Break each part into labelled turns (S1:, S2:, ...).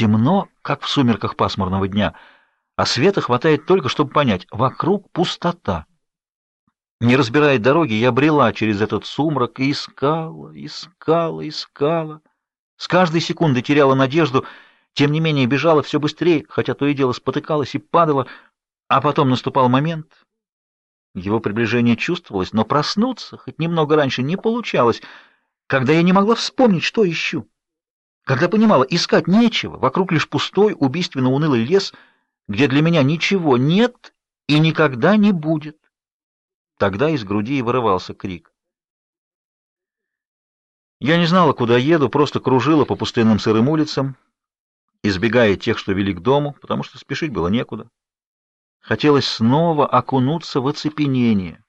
S1: Темно, как в сумерках пасмурного дня, а света хватает только, чтобы понять, вокруг пустота. Не разбирая дороги, я брела через этот сумрак и искала, искала, искала. С каждой секунды теряла надежду, тем не менее бежала все быстрее, хотя то и дело спотыкалась и падала, а потом наступал момент. Его приближение чувствовалось, но проснуться хоть немного раньше не получалось, когда я не могла вспомнить, что ищу. Когда понимала, искать нечего, вокруг лишь пустой, убийственно унылый лес, где для меня ничего нет и никогда не будет. Тогда из груди и вырывался крик. Я не знала, куда еду, просто кружила по пустынным сырым улицам, избегая тех, что вели к дому, потому что спешить было некуда. Хотелось снова окунуться в оцепенение,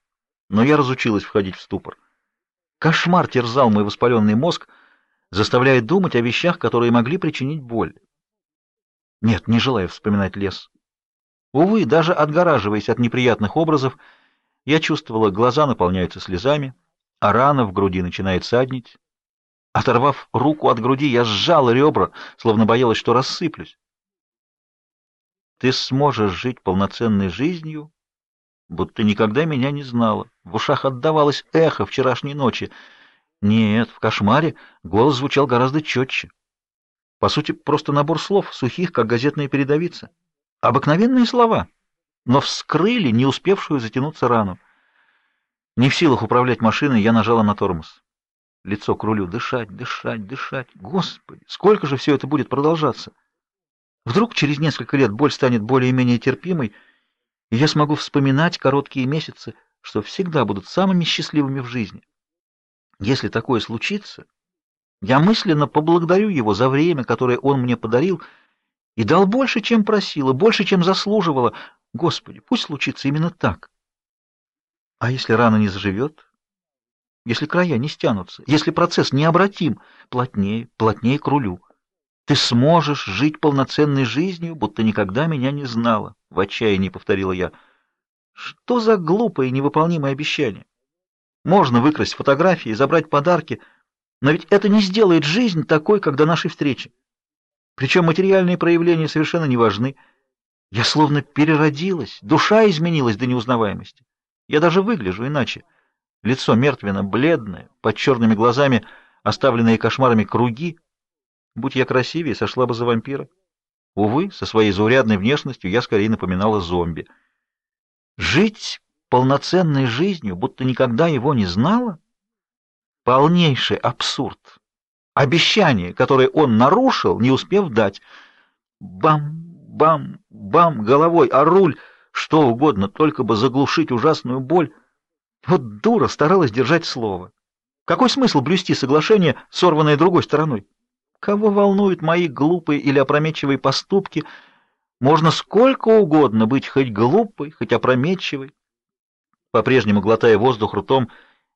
S1: но я разучилась входить в ступор. Кошмар терзал мой воспаленный мозг, заставляя думать о вещах, которые могли причинить боль. Нет, не желаю вспоминать лес. Увы, даже отгораживаясь от неприятных образов, я чувствовала, глаза наполняются слезами, а рана в груди начинает саднить. Оторвав руку от груди, я сжала ребра, словно боялась, что рассыплюсь. Ты сможешь жить полноценной жизнью, будто никогда меня не знала. В ушах отдавалось эхо вчерашней ночи. Нет, в кошмаре голос звучал гораздо четче. По сути, просто набор слов, сухих, как газетная передовица. Обыкновенные слова — но вскрыли не успевшую затянуться рану. Не в силах управлять машиной, я нажала на тормоз. Лицо к рулю. Дышать, дышать, дышать. Господи, сколько же все это будет продолжаться? Вдруг через несколько лет боль станет более-менее терпимой, и я смогу вспоминать короткие месяцы, что всегда будут самыми счастливыми в жизни. Если такое случится, я мысленно поблагодарю его за время, которое он мне подарил, и дал больше, чем просила, больше, чем заслуживала, Господи, пусть случится именно так. А если рана не заживет? Если края не стянутся? Если процесс необратим? Плотнее, плотнее к рулю. Ты сможешь жить полноценной жизнью, будто никогда меня не знала, в отчаянии повторила я. Что за глупое невыполнимое обещание? Можно выкрасть фотографии, забрать подарки, но ведь это не сделает жизнь такой, как до нашей встречи. Причем материальные проявления совершенно не важны. Я словно переродилась, душа изменилась до неузнаваемости. Я даже выгляжу иначе. Лицо мертвенно-бледное, под черными глазами, оставленные кошмарами круги. Будь я красивее, сошла бы за вампира. Увы, со своей заурядной внешностью я скорее напоминала зомби. Жить полноценной жизнью, будто никогда его не знала? Полнейший абсурд. Обещание, которое он нарушил, не успев дать. Бам! бам, бам, головой, а руль, что угодно, только бы заглушить ужасную боль. Вот дура старалась держать слово. Какой смысл блюсти соглашение, сорванное другой стороной? Кого волнуют мои глупые или опрометчивые поступки? Можно сколько угодно быть хоть глупой, хоть опрометчивой. По-прежнему глотая воздух ртом,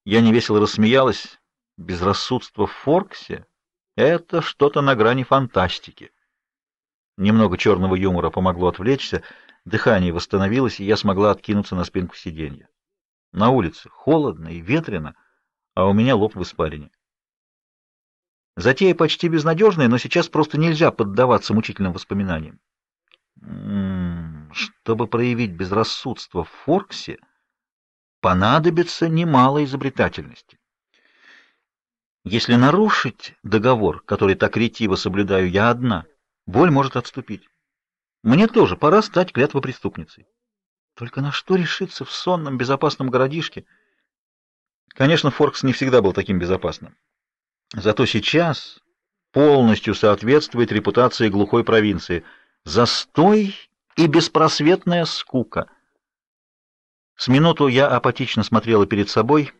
S1: я невесело рассмеялась. Безрассудство в Форксе — это что-то на грани фантастики. Немного черного юмора помогло отвлечься, дыхание восстановилось, и я смогла откинуться на спинку сиденья. На улице холодно и ветрено, а у меня лоб в испарине. Затея почти безнадежная, но сейчас просто нельзя поддаваться мучительным воспоминаниям. М -м, чтобы проявить безрассудство в Форксе, понадобится немало изобретательности. Если нарушить договор, который так ретиво соблюдаю я одна — Боль может отступить. Мне тоже пора стать клятвопреступницей. Только на что решиться в сонном, безопасном городишке? Конечно, Форкс не всегда был таким безопасным. Зато сейчас полностью соответствует репутации глухой провинции. Застой и беспросветная скука. С минуту я апатично смотрела перед собой.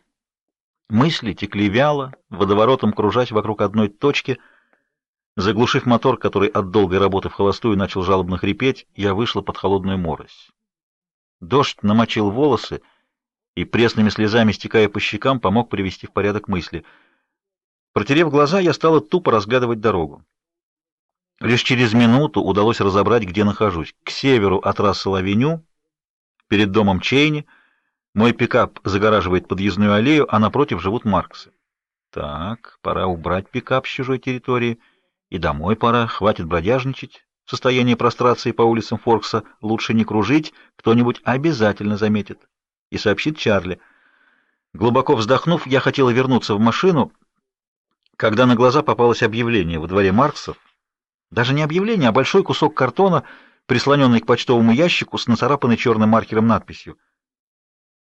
S1: Мысли текли вяло, водоворотом кружась вокруг одной точки — Заглушив мотор, который от долгой работы в холостую начал жалобно хрипеть, я вышла под холодную морось. Дождь намочил волосы и пресными слезами, стекая по щекам, помог привести в порядок мысли. Протерев глаза, я стала тупо разглядывать дорогу. Лишь через минуту удалось разобрать, где нахожусь. К северу от Рассел-авеню, перед домом Чейни, мой пикап загораживает подъездную аллею, а напротив живут Марксы. Так, пора убрать пикап с чужой территории — И домой пора, хватит бродяжничать. Состояние прострации по улицам Форкса лучше не кружить, кто-нибудь обязательно заметит. И сообщит Чарли. Глубоко вздохнув, я хотела вернуться в машину, когда на глаза попалось объявление во дворе Марксов. Даже не объявление, а большой кусок картона, прислоненный к почтовому ящику с нацарапанной черным маркером надписью —